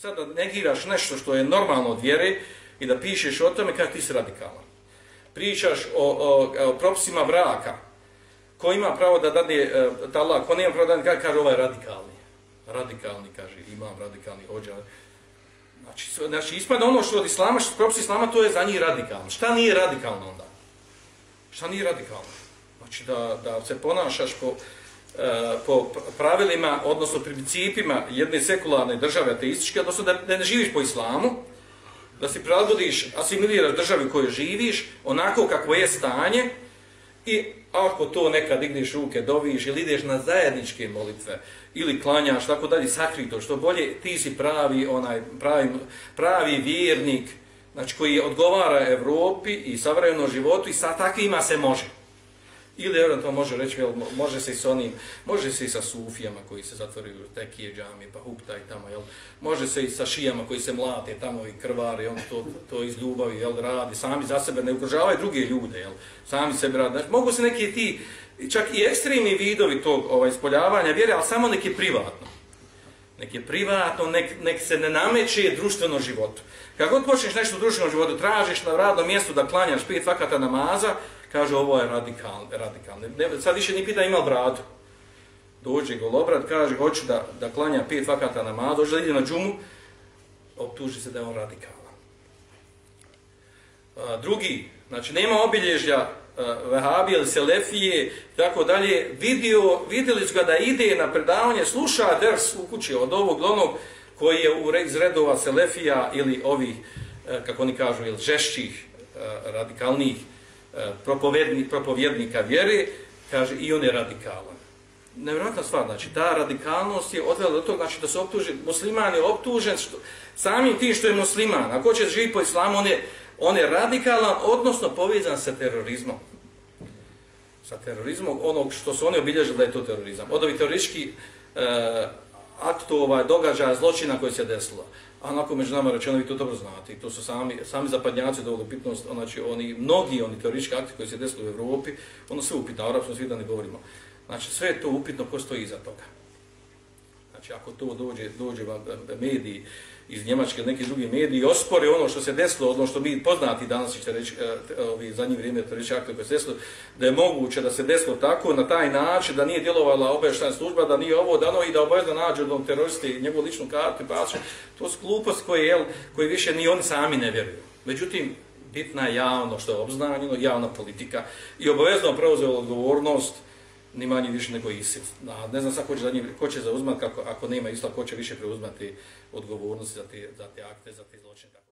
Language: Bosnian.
sad da negiraš nešto što je normalno od vjere i da pišeš o tome kako ti si radikalan. Pričaš o, o, o propisima braka, ko ima pravo da dade e, talak, ko nema pravo da dade, kaže ovaj radikalni. Radikalni, kaže, imam radikalni hođa. Znači, znači ispada ono što od islama, što propis islama, to je za njih radikalno. Šta nije radikalno onda? Šta nije radikalno? Znači da, da se ponašaš po, E, po pravilima, odnosno principima jedne sekularne države ateističke, odnosno da, da ne živiš po islamu, da si prilagodiš, asimiliraš državi u kojoj živiš, onako kako je stanje, i ako to nekad digneš ruke, doviš ili ideš na zajedničke molitve, ili klanjaš, tako dalje, sakri to što bolje, ti si pravi, onaj, pravi, pravi vjernik, znači koji odgovara Evropi i savremenom životu i sa takvima se može. Ili eventualno može reći, jel, može se i sa onim, može se i sa sufijama koji se zatvoraju tekije džami, pa hupta i tamo, jel, može se i sa šijama koji se mlate tamo i krvare, on to, to iz ljubavi, jel, radi, sami za sebe ne ugrožavaju druge ljude, jel, sami sebe radi. Znači, mogu se neki ti, čak i ekstremni vidovi tog ovaj, ispoljavanja vjere, ali samo neki privatno nek je privatno, nek, nek se ne nameće društveno životu. Kako god počneš nešto u društvenom životu, tražiš na radnom mjestu da klanjaš pet vakata namaza, kaže ovo je radikalno. radikalno. Ne, sad više ni pita ima bradu. Dođe golobrat, kaže hoću da, da klanja pet vakata namaza, dođe da ide na džumu, optuži se da je on radikalan. A, drugi, znači nema obilježja Eh, vehabije ili Selefije, tako dalje, vidio, vidjeli su ga da ide na predavanje, sluša ders u kući od ovog do onog koji je u iz redova Selefija ili ovih, eh, kako oni kažu, ili žešćih, eh, radikalnih E, propovjednik, propovjednika vjere, kaže i on je radikalan. Nevjerojatna stvar, znači ta radikalnost je odvela do toga znači, da se optuži, musliman je optužen što, samim tim što je musliman, ako će živjeti po islamu, on je, on je radikalan, odnosno povezan sa terorizmom. Sa terorizmom, onog što su oni obilježili da je to terorizam. Od ovih terorističkih e, aktova, događaja, zločina koji se desilo. A onako među nama rečeno, vi to dobro znate, to su sami, sami zapadnjaci dovoljno pitnost, znači oni, mnogi oni teorički akti koji se desili u Evropi, ono sve upitno, arapskom svijetu ne govorimo. Znači sve je to upitno ko stoji iza toga. Znači ako to dođe, dođe vam mediji iz Njemačke ili neki drugi mediji ospore ono što se desilo, ono što mi poznati danas ćete reći, e, ovi zadnji vrijeme to reći aktor koje se desilo, da je moguće da se desilo tako na taj način da nije djelovala obještana služba, da nije ovo dano i da obavezno nađe od teroristi njegovu ličnu kartu, pa to su glupost koje, jel, koje više ni oni sami ne vjeruju. Međutim, bitna je javno što je obznanjeno, javna politika i obavezno preuzeo odgovornost ni manje više nego ISIL. Ne znam sad ko će, za njim, ko će zauzmat, kako, ako nema isla, ko će više preuzmati odgovornosti za te, za te akte, za te zločine.